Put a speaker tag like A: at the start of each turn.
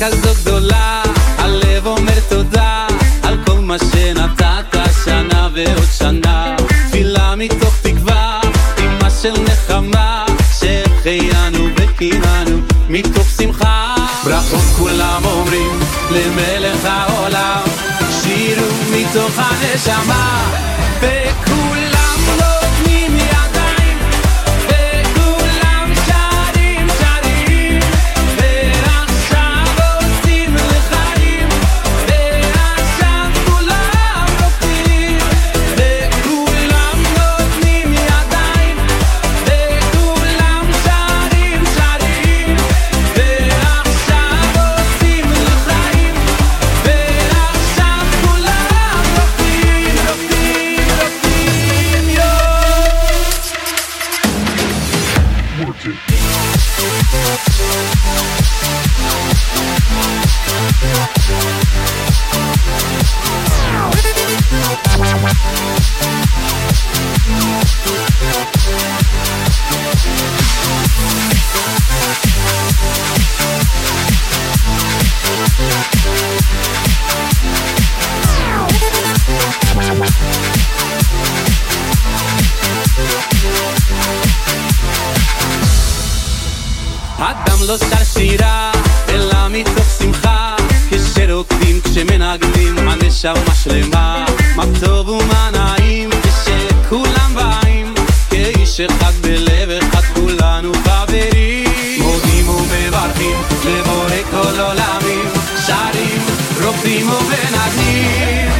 A: כזו גדולה, הלב אומר תודה על כל מה שנתת שנה ועוד שנה. תפילה מתוך תקווה, אמא של נחמה, שהחיינו וקיימנו מתוך שמחה. ברכות כולם אומרים למלך העולם, שירו מתוך הנשמה, לא שר שירה, אלא מתוך שמחה, כשרוקדים, כשמנגנים, הנשמה שלמה. מה טוב ומה נעים, כשכולם באים, כאיש אחד בלב אחד כולנו חברים. מודים ומברכים, לבורא כל עולמים, שרים, רוקדים ומנגנים.